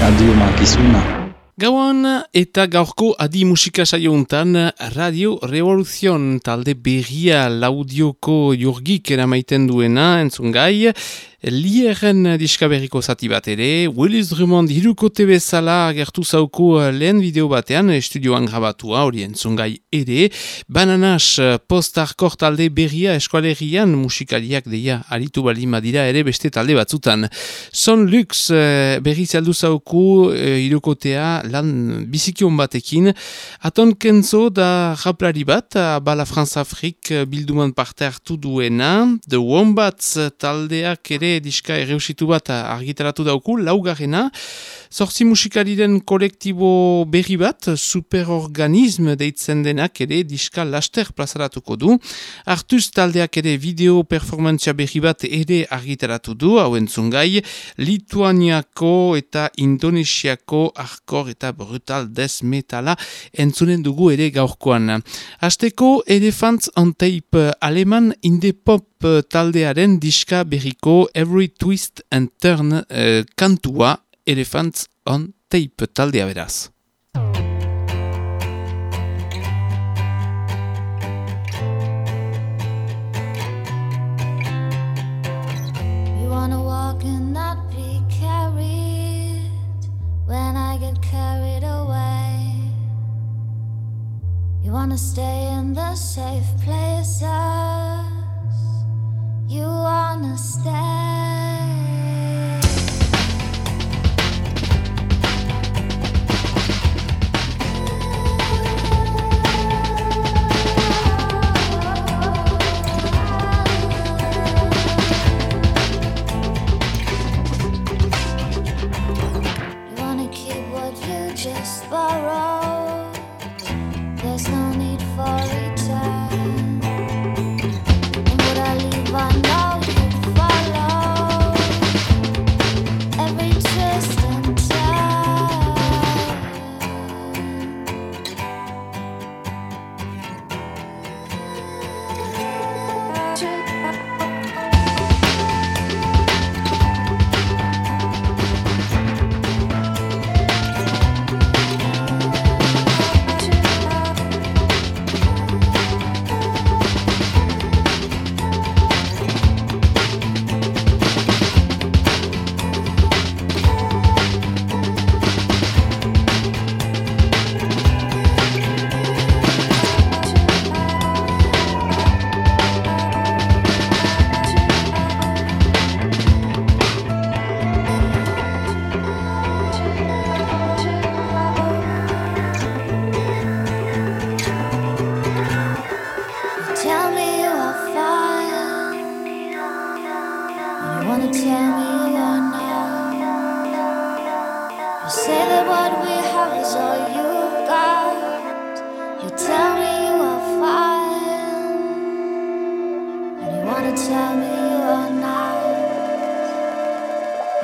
Radio Makizuna. Gauan eta gaurko adi musika saio untan Radio Revoluzion talde berria laudioko jurgik eramaiten duena entzun gai. Lieren diskaberriko zati bat ere, Willis Drummond hirukote bezala gertu zauku lehen video batean, estudioan grabatua hori entzungai ere, Bananas post-hardcore talde berria eskualerian musikaliak deia aritu bali madira ere beste talde batzutan. Son Lux eh, berri zeldu zauku eh, hirukotea lan bizikion batekin, aton kenzo da raplari bat, bala France Afrik bilduman parte hartu duena, The Wombats taldeak ere diska erreusitu bat argitaratu dauku, laugarrena, zortzi musikariren kolektibo berri bat, superorganism deitzen denak ere diska laster plazaratuko du. Artuz taldeak ere video performantzia berri bat ere argitaratu du, hauen zungai, Lituaniako eta Indonesiako arkor eta brutal death metala entzunen dugu ere gaurkoan. Azteko Elephants on Tape aleman indie Pulp euh, taldearen diska berriko Every Twist and Turn eh, kantua Elephants on Tape taldea beraz. You wanna stay in the safe places You wanna stay.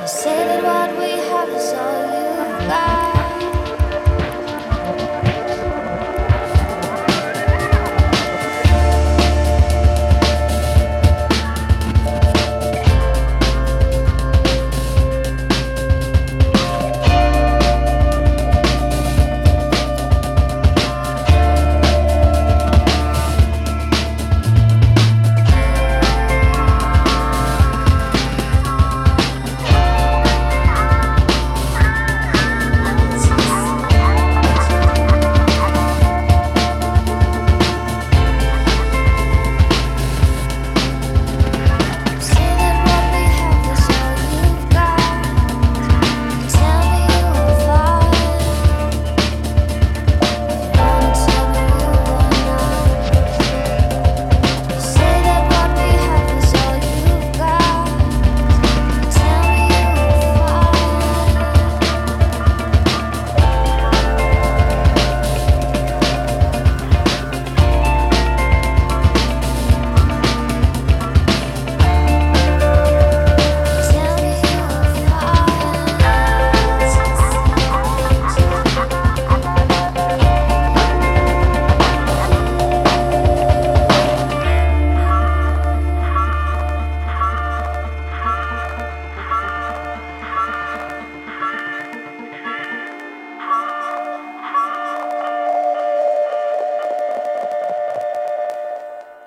Say that what we have is all you got.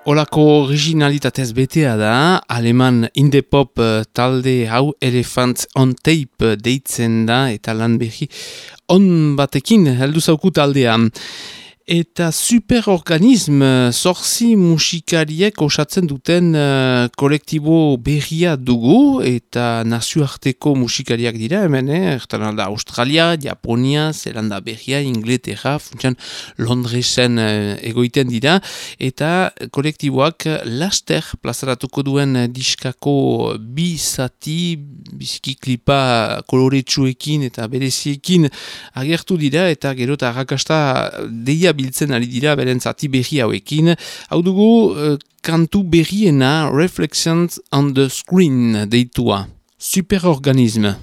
Olako originalitatez betea da, aleman indepop uh, talde hau Elephants on Tape deitzen da eta lan behi on batekin heldu zauku taldean. Eta superorganism zorzi musikariek osatzen duten uh, kolektibo berria dugu eta nazioarteko musikariak dira hemen, eh? da Australia, Japonia, Zelanda berria, Inglaterra, funtsan Londresen uh, egoiten dira eta kolektiboak laster plazaratuko duen diskako bi zati, bizki klipa koloretsuekin eta bereziekin agertu dira eta gero eta rakasta deia biltzen ari dira beren zati berri hauekin. Hau dugu uh, kantu berriena Reflections on the Screen deitua. Superorganisme.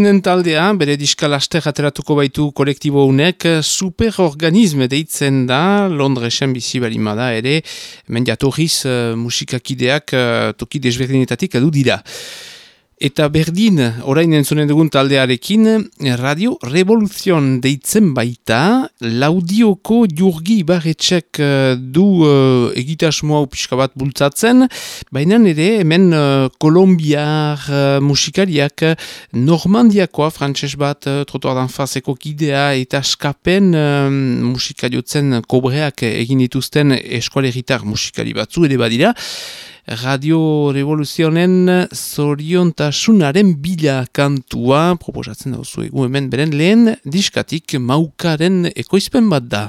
Itxoiten den taldea, bere diska laster ateratuko baitu kolektibo unek, superorganisme deitzen da, Londresen bizi balima da ere, hemen jatorriz uh, musikakideak uh, toki desberdinetatik adu dira. Eta berdin, orain entzunen dugun taldearekin, Radio Revoluzion deitzen baita, laudioko jurgi barretxek eh, du uh, egitasmo hau pixka bat bultzatzen, baina ere hemen uh, kolombiar uh, musikariak normandiakoa frantses bat uh, trotuardan fazeko kidea eta skapen uh, musikariotzen kobreak egin dituzten eskualeritar musikari batzu ere badira, Radio Revoluzionen zoriontasunaren bila kantua proposatzen dauzu hemen beren lehen diskatik maukaren ekoizpen bat da.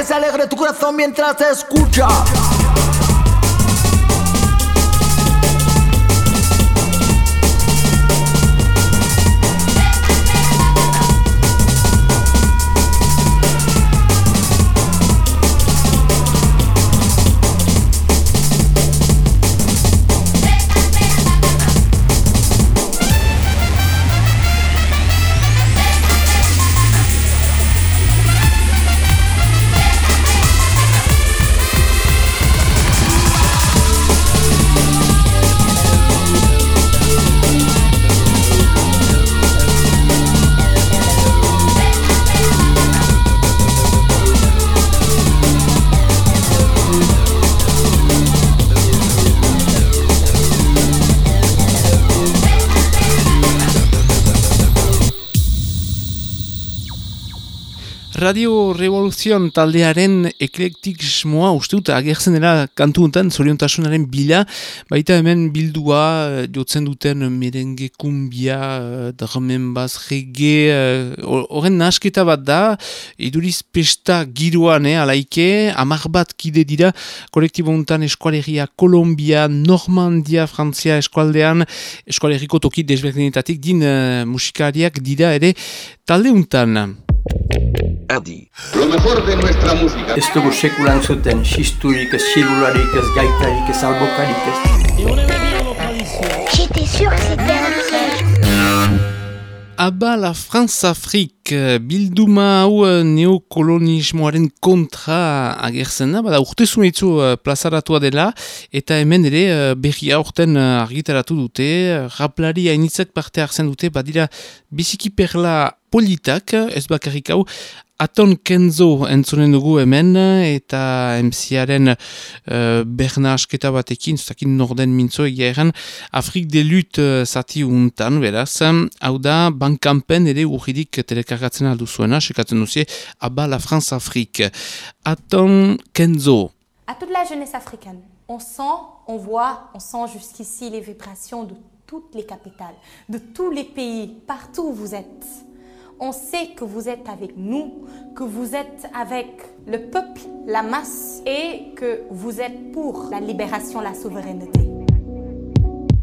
que se alegre tu corazón mientras te escucha. Radio Revoluzion taldearen eklektikismoa uste dut agertzen dela kantu untan zoriontasunaren bila, baita hemen bildua eh, jotzen duten merenge kumbia, eh, dramen baz, rege, eh, horren nasketa bat da, iduriz pesta giroan, eh, alaike, amar bat kide dira, kolektibo untan eskualeria Kolombia, Normandia, Frantzia eskualdean, eskualeriko toki desberdinetatik din uh, musikariak dira ere talde untan. Adi. Lo mejor de nuestra música. Ez dugu sekulan zuten, xisturik, ez xilularik, ez gaitarik, ez albokarik, ez... J'étais sûre que c'était un piège. Aba la France-Afrik bilduma hau eh, neokolonismoaren kontra agertzen da, bada urte zunitzu uh, plazaratua dela, eta hemen ere berria uh, argitaratu dute, raplari hainitzak parte hartzen dute, badira biziki perla politak, ez bakarrik hau, Aton Kenzo entzunen dugu hemen eta MCaren uh, berna asketa batekin, zutakin norden mintzo egeran, Afrik de Lut uh, zati untan, beraz, hau da, bankampen ere urridik telekargatzen aldu zuena, sekatzen duzie, aba la France Afrik. Aton Kenzo. À toute la jeunesse africaine, on sent, on voit, on sent jusqu'ici les vibrations de toutes les capitales, de tous les pays, partout où vous êtes. On sait que vous êtes avec nous, que vous êtes avec le peuple, la masse, et que vous êtes pour la libération, la souveraineté.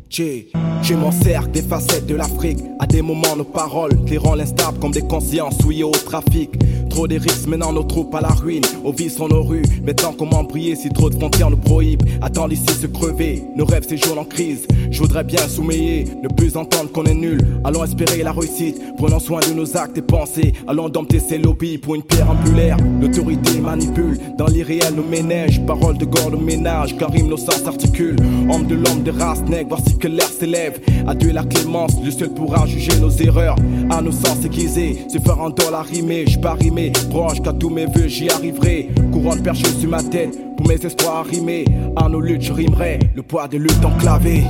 Je m'en sers des facettes de l'Afrique. À des moments, nos paroles les rendent instables comme des consciences souillées au trafic. Trop des risques menant nos troupes à la ruine. Au vice sur nos rues. Maintenant, comment briller si trop de frontières nous prohibent Attends ici se crever. Nos rêves séjournent en crise. Je voudrais bien soumeiller, ne plus entendre qu'on est nul. Allons espérer la réussite. Prenons soin de nos actes et pensées. Allons dompter ces lobbies pour une pierre ambulaire. L'autorité manipule. Dans l'irréel, nos ménages. Paroles de gore de ménage. Car rime nos sens s'articulent. Homme de l'homme de race nègre. Voici que l'air s'élève. Adieu la clémence, le seul pourra juger nos erreurs. À nos sens aiguisés, se faire un dollar rimé, je pas rimé. Proche qu'à tous mes vœux, j'y arriverai. Couronne perchée sur ma tête, pour mes espoirs rimés. À nos luttes, je rimerai, le poids des luttes enclavées.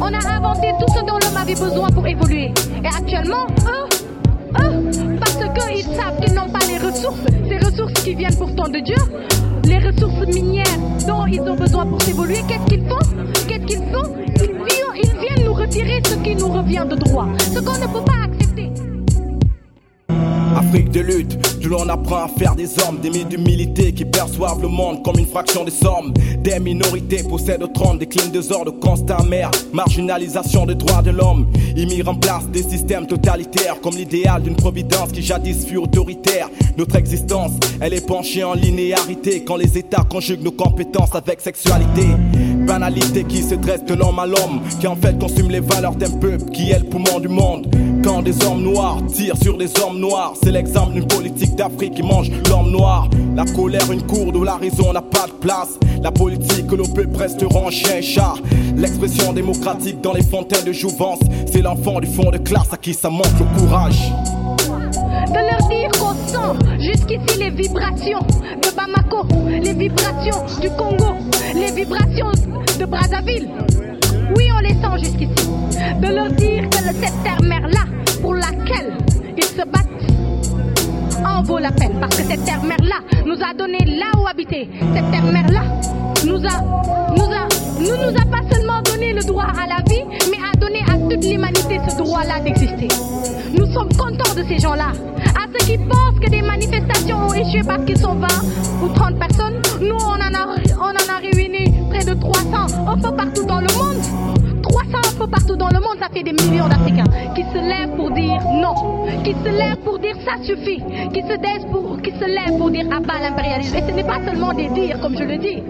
On a inventé tout ce dont l'homme avait besoin pour évoluer. Et actuellement, eux, eux, parce qu'ils savent qu'ils n'ont pas les ressources, ces ressources qui viennent pourtant de Dieu, les ressources minières dont ils ont besoin pour s'évoluer, qu'est-ce qu'ils font? Qu'est-ce qu'ils font? Ils viennent, ils viennent nous retirer ce qui nous revient de droit, ce qu'on ne peut pas accepter. Afrique de lutte, d'où l'on apprend à faire des hommes, des milliers d'humilité qui perçoivent le monde comme une fraction des sommes. Des minorités possèdent au trône, déclinent des ordres constats amers, marginalisation des droits de l'homme. Ils mirent en place des systèmes totalitaires comme l'idéal d'une providence qui jadis fut autoritaire. Notre existence, elle est penchée en linéarité quand les États conjuguent nos compétences avec sexualité. Banalité qui se dresse de l'homme à l'homme, qui en fait consume les valeurs d'un peuple qui est le poumon du monde. Quand des hommes noirs tirent sur des hommes noirs, c'est l'exemple d'une politique d'Afrique qui mange l'homme noir. La colère, une cour où la raison n'a pas de place. La politique que nos peuples resteront en chien chat. L'expression démocratique dans les fontaines de jouvence, c'est l'enfant du fond de classe à qui ça manque le courage. De leur dire qu'on sent jusqu'ici les vibrations de Bamako, les vibrations du Congo, les vibrations de Brazzaville. Oui, on les sent jusqu'ici. De leur dire que cette terre-mère-là, pour laquelle ils se battent, en vaut la peine. Parce que cette terre-mère-là nous a donné là où habiter. Cette terre-mère-là nous a, nous a, nous nous a pas seulement donné le droit à la vie, mais a donné à toute l'humanité ce droit-là d'exister. Nous sommes contents de ces gens-là. À ceux qui pensent que des manifestations ont échoué parce qu'ils sont 20 ou 30 personnes, nous on en a, on en a réuni près de 300 un peu partout dans le monde. 300 un peu partout dans le monde, ça fait des millions d'Africains qui se lèvent pour dire non, qui se lèvent pour dire ça suffit, qui se, pour, qui se lèvent pour dire abat l'impérialisme. Et ce n'est pas seulement des dires, comme je le dis.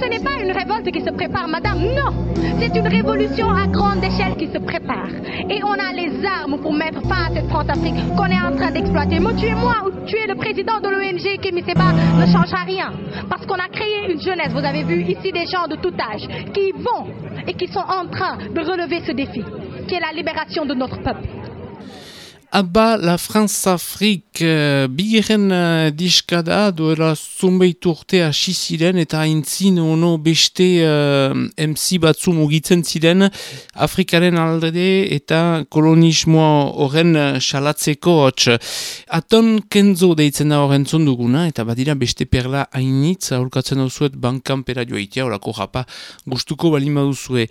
Ce n'est pas une révolte qui se prépare, madame, non. C'est une révolution à grande échelle qui se prépare. Et on a les armes pour mettre fin à cette France-Afrique qu'on est en train d'exploiter. Me tuer moi ou tuer le président de l'ONG, Kémy Seba, ne changera rien. Parce qu'on a créé une jeunesse, vous avez vu ici des gens de tout âge, qui vont et qui sont en train de relever ce défi, qui est la libération de notre peuple. Abba la France Afrik uh, bigarren uh, diskada duela zumbeit urte hasi ziren eta haintzin ono beste uh, MC batzu mugitzen ziren Afrikaren aldede eta kolonismoa horren salatzeko hotx. Aton kenzo deitzen da horren zonduguna eta badira beste perla hainitz aurkatzen dauzuet bankan pera joaitea orako japa gustuko balima duzue.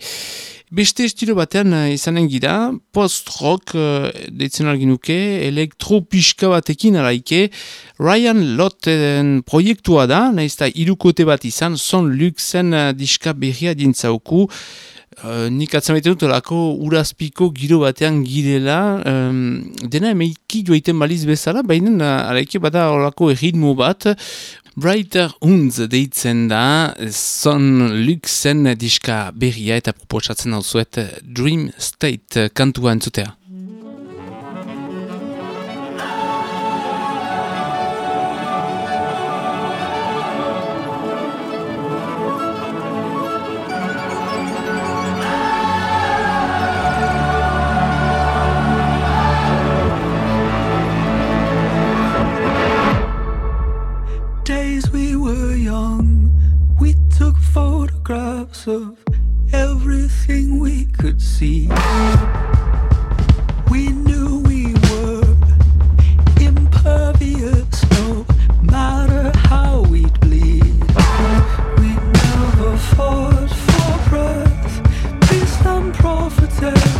Beste estilo batean uh, izanen gira, post-rock uh, deitzen alginuke, elektropiska batekin alaike, Ryan Lotten proiektua da, nahiz da irukote bat izan, son luxen uh, diska berria dintzauku, uh, nik atzamaiten dut lako urazpiko giro batean girela, um, dena emeiki joaiten baliz bezala, baina uh, alaike bada olako erritmo bat, Brighter Hunds deitzen da, son luxen diska berria eta proposatzen hau zuet Dream State kantua entzutea. Photographs of everything we could see. We knew we were impervious, no matter how we'd bleed. We never fought for breath, priest and prophetess.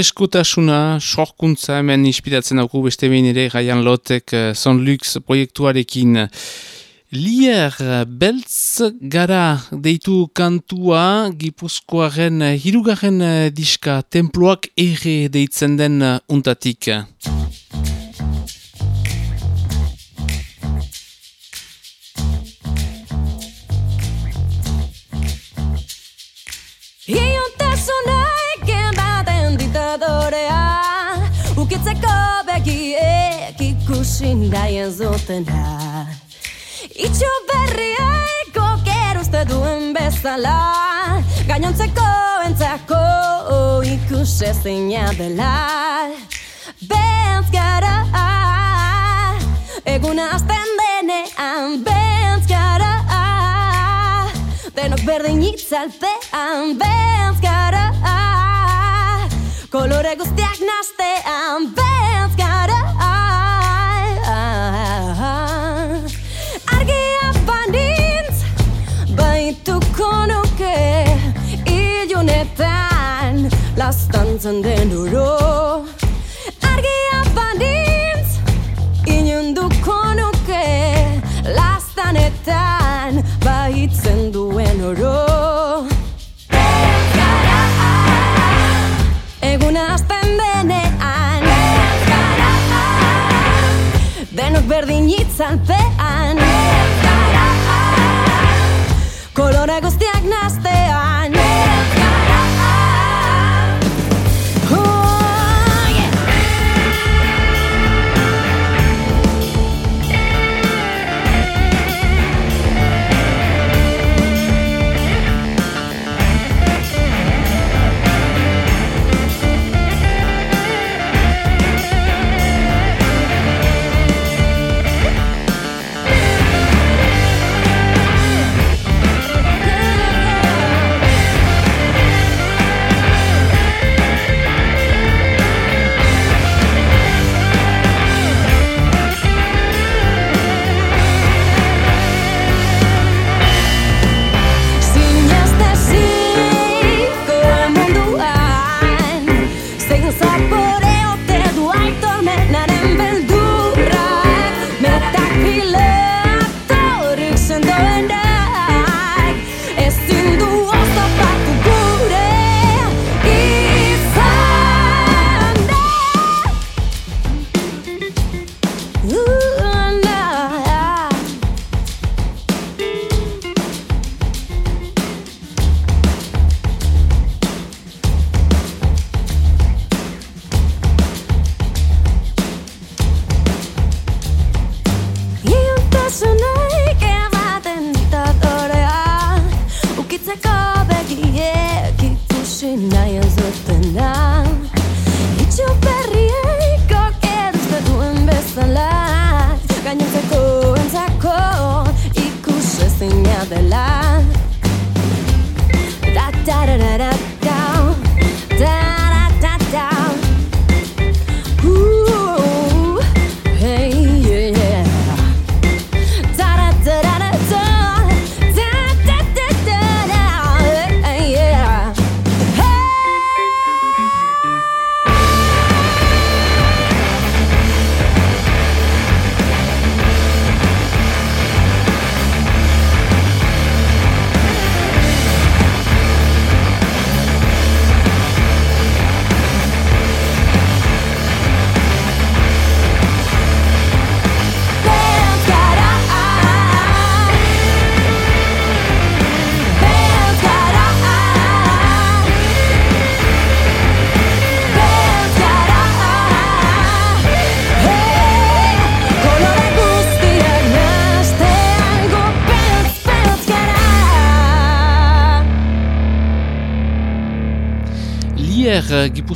Freskotasuna, sorkuntza hemen inspiratzen dauku beste behin ere Ryan Lotek uh, Son Lux proiektuarekin. Lier beltz gara deitu kantua Gipuzkoaren hirugarren uh, diska temploak ere deitzen den uh, untatik. Ikusin daien zutena Itxo berriaiko geruzte duen bezala. Gainontzeko entzako ikuse zeina dela. Bentz gara Eguna azten denean Bentz gara Denok berdin itzalpean Bentz gara Kolore guztiak naztean Bentz gara Lastantzen den oro Argia banintz Inunduko nuke Lastanetan Baitzen duen oro. Eguna azten denean Denok berdin itzalpean Kolore guztiak naztean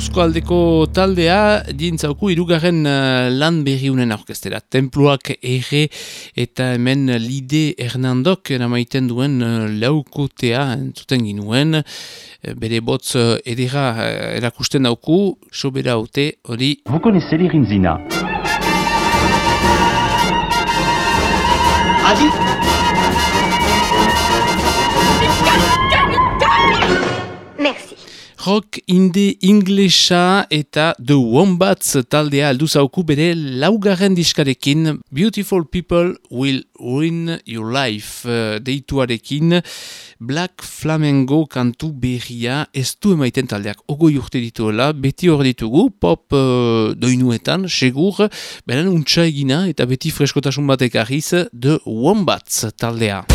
Euskoaldeko taldea dintzauku irugarren eh, lan berriunen orkestera. Templuak ere eta hemen Lide Hernandok eramaiten duen eh, laukotea entzuten ginuen. Eh, bere botz edera erakusten dauku, sobera haute hori... Bukone zeri rinzina. Adit! rock inde inglesa eta The Wombats taldea aldu zauku bere laugarren diskarekin Beautiful People Will Ruin Your Life eh, deituarekin. Black Flamengo kantu berria ez du emaiten taldeak. Ogoi urte dituela, beti hor ditugu pop uh, doinuetan, segur beren untsa egina eta beti freskotasun batek ahiz The Wombats taldea.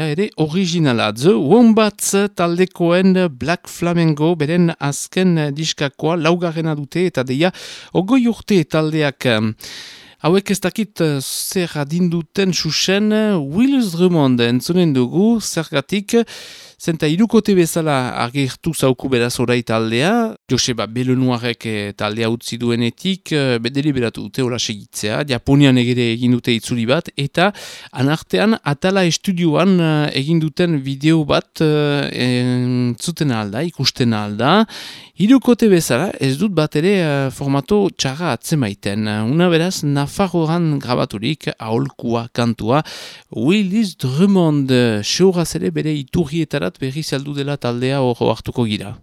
bera ere originala. The Wombats taldekoen Black Flamengo beren azken diskakoa laugarrena dute eta deia ogoi urte taldeak. Hauek ez dakit eh, zer adinduten susen Willis Drummond entzunen dugu zergatik Zenta irukote bezala agertu zauku beraz orai taldea, Joseba Belenuarek eh, taldea utzi duenetik, eh, bedere beratu dute hola segitzea, Japonian egere egin dute itzuri bat, eta anartean atala estudioan eh, egin duten bideo bat entzuten alda, ikusten alda, Hirukote bezala, ez dut bat ere formato txarra atzemaiten. Una beraz, Nafarroan grabaturik aholkua kantua Willis Drummond, xeuraz ere bere iturrietara Berri saldu dela taldea oho hartuko gira.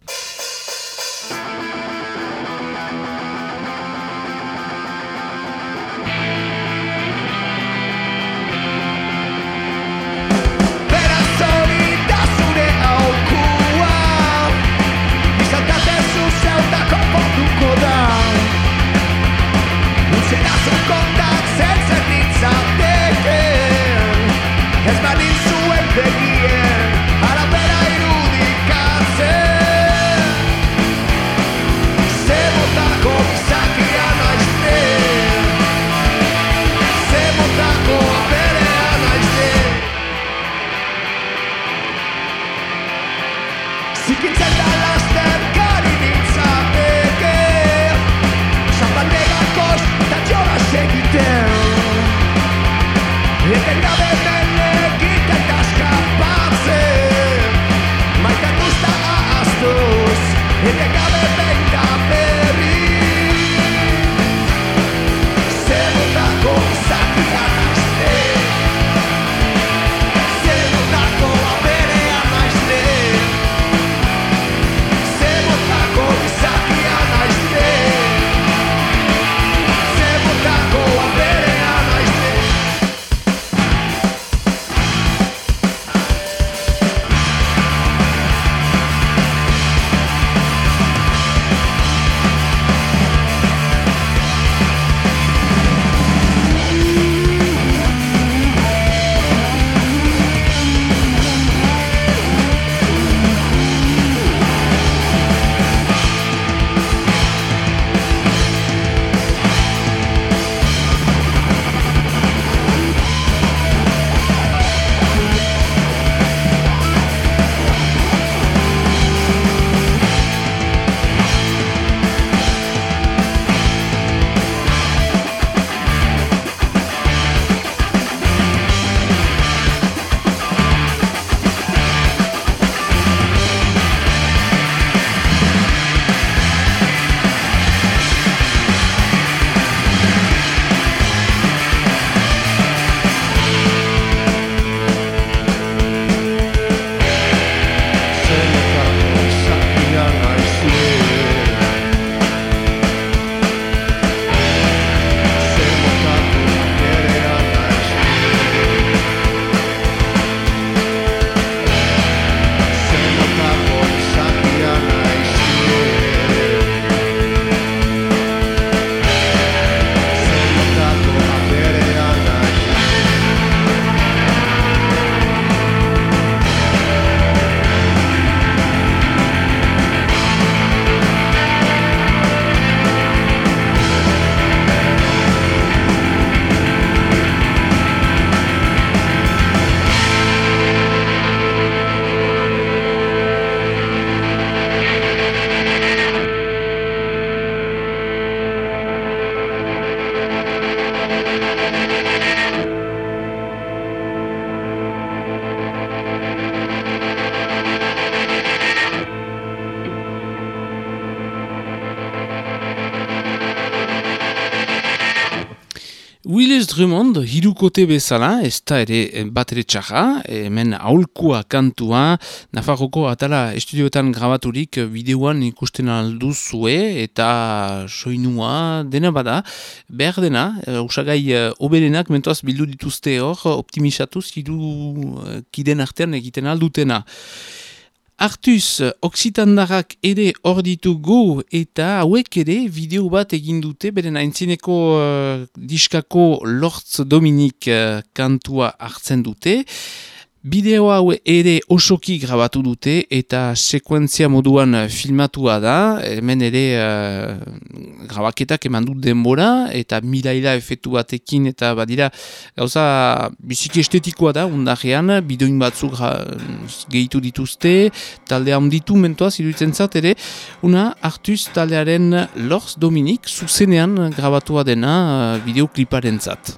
Hirukote bezala, ez da ere bat ere txarra, hemen aholkua kantua, Nafarroko atala estudioetan grabaturik bideoan ikusten alduzue eta soinua dena bada, behar dena, eh, usagai eh, oberenak mentoaz bildu dituzte hor, optimisatuz hiru eh, kiden artean egiten aldutena. Artuz, Oksitandarrak ere hor ditugu eta hauek ere bideo bat egin dute, beren aintzineko uh, diskako Lortz Dominik uh, kantua hartzen dute. Bideo hau ere osoki grabatu dute eta sekuentzia moduan filmatua da, hemen ere uh, grabaketak eman dut denbora eta milaila efektu batekin eta badira gauza biziki estetikoa da undarrean, bideoin batzuk gehitu dituzte, talde handitu mentoaz iruditzen zat ere, una hartuz taldearen Lors Dominik zuzenean grabatua dena uh, bideokliparen zat.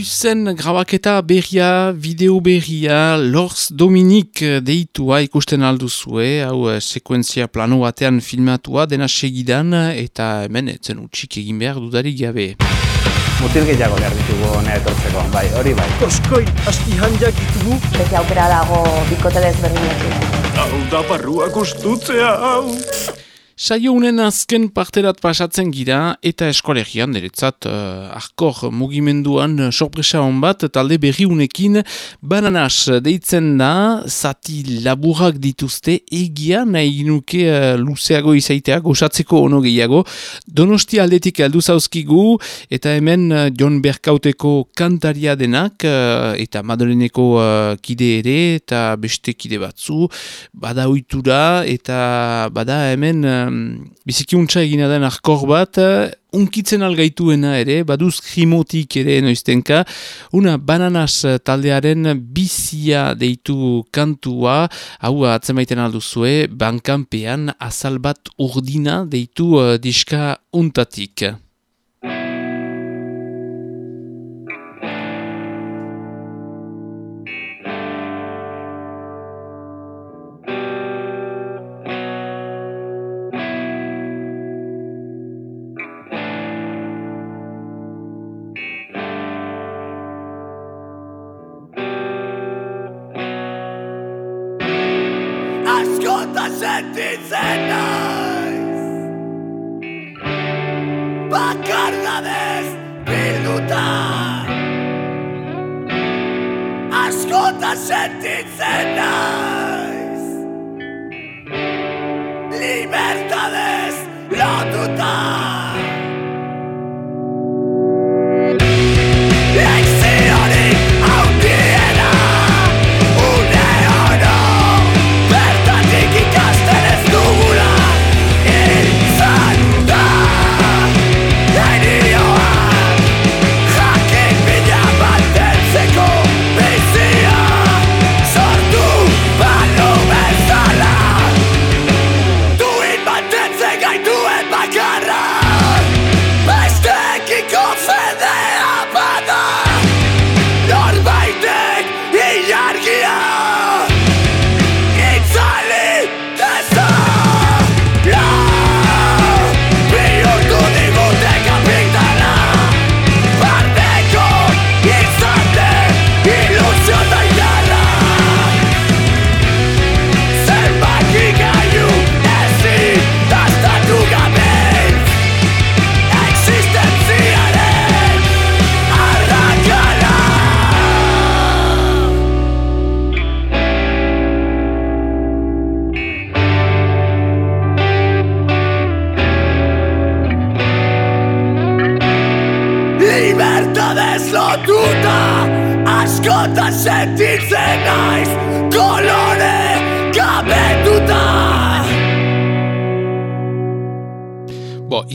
Grabatu zen grabaketa berria, video berria, Lors Dominik deitua ikusten alduzue, hau eh, sekuentzia plano batean filmatua dena segidan eta hemen etzen utxik egin behar dudarik gabe. Mutil gehiago behar ditugu hona etortzeko, bai, hori bai. Oskoi, asti handiak ditugu. Beti aukera dago bikote desberdinekin. Hau da barrua gustutzea, hau. Saio unen azken parterat pasatzen gira eta eskolegian deretzat uh, arkor mugimenduan uh, sorpresa hon bat talde berri unekin bananas deitzen da zati laburak dituzte egia nahi nuke uh, luzeago izaitea gozatzeko ono gehiago. Donosti aldetik aldu zauzkigu eta hemen uh, John Berkauteko kantaria denak uh, eta Madoleneko uh, kide ere eta beste kide batzu bada oitura eta bada hemen bizikiuntza egina den arkor bat, uh, unkitzen algaituena ere, baduz krimotik ere noiztenka, una bananas taldearen bizia deitu kantua, hau atzemaiten alduzue, bankanpean azal bat urdina deitu uh, diska untatik.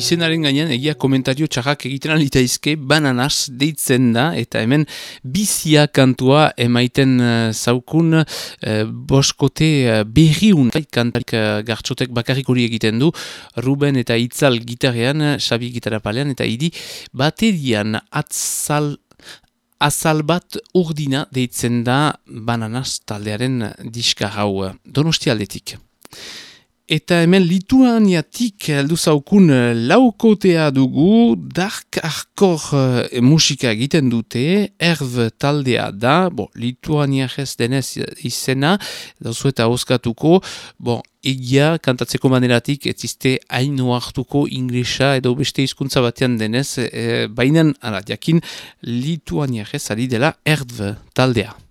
Izenaren gainean egia komentario txarrak egiten alitaizke bananas deitzen da eta hemen bizia kantua emaiten uh, zaukun uh, boskote uh, berriun kantarik uh, gartxotek bakarrik hori egiten du Ruben eta Itzal gitarrean, Xabi gitarapalean eta idi baterian atzal Azal bat urdina deitzen da bananas taldearen diska hau donosti aldetik. Eta hemen Lituaniatik heldu zaukun eh, laukotea dugu, dark hardcore eh, musika egiten dute, erv taldea da, bo, Lituaniarez denez izena, dauzu eta oskatuko, bo, egia kantatzeko maneratik ez izte haino hartuko inglesa edo beste hizkuntza batean denez, e, bainan, ara, jakin, Lituaniarez ari dela erv taldea.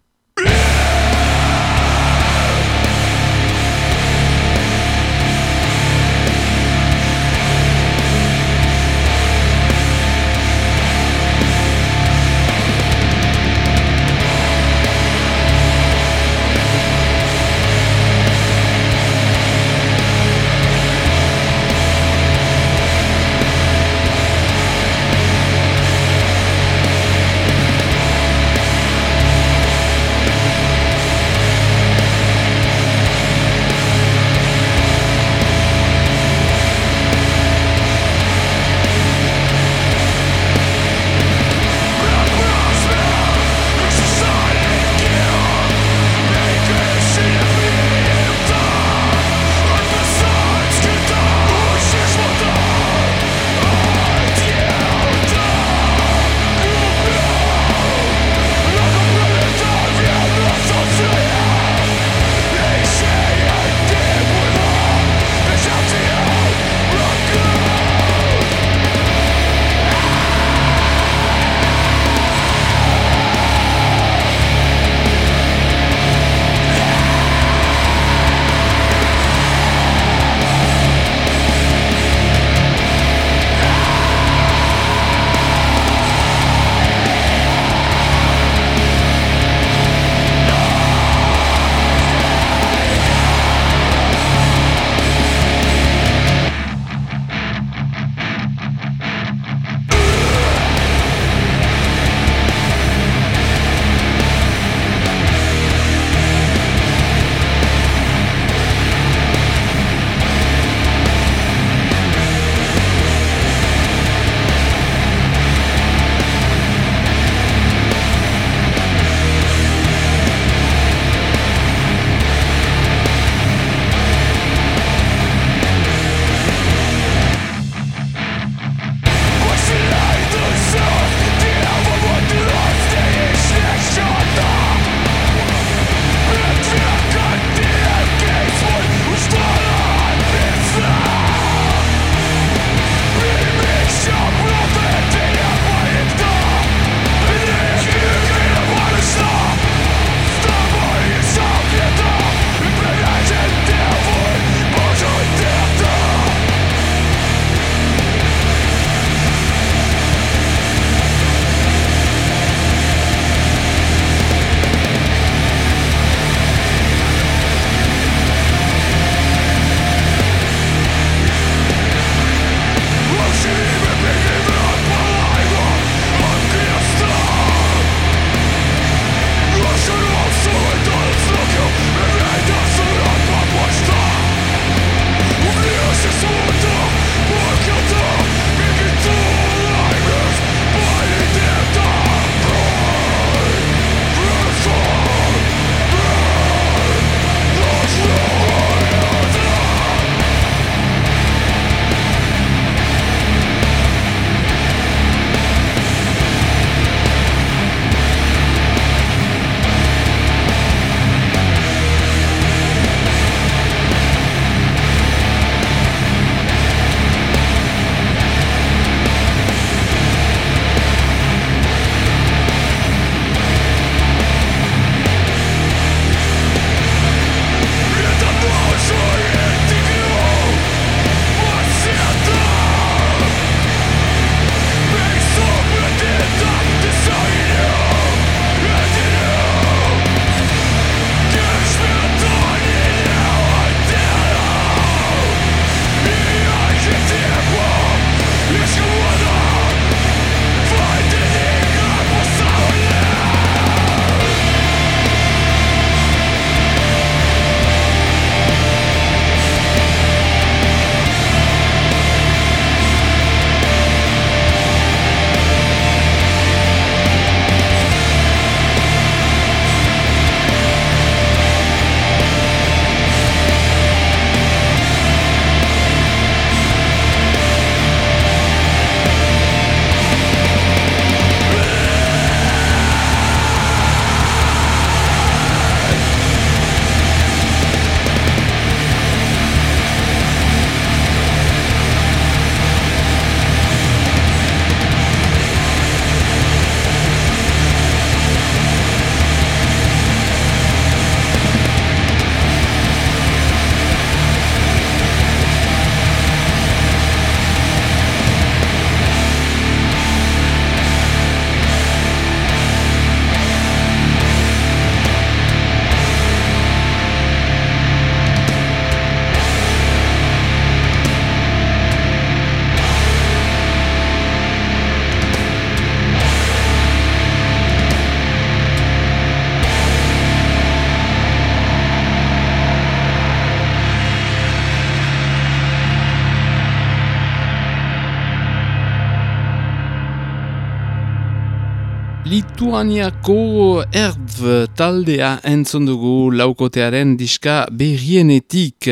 Lituaniako erdv taldea entzun dugu laukotearen diska berrienetik.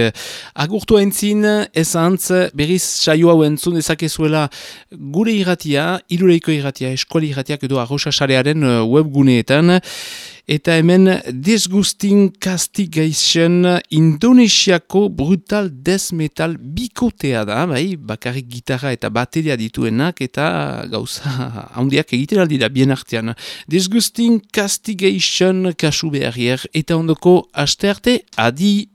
Agurtu entzin, ezantz, berriz saio hau entzun dezakezuela gure irratia, ilureiko irratia, eskuali irratiak edo arrosasarearen webguneetan. Eta hemen Disgusting Castigation Indonesiako brutal death metal bikotea da, bai, bakarrik gitarra eta bateria dituenak eta gauza handiak egiten aldi da bien artean. Disgusting Castigation kasu beharrier eta ondoko aste arte, adi!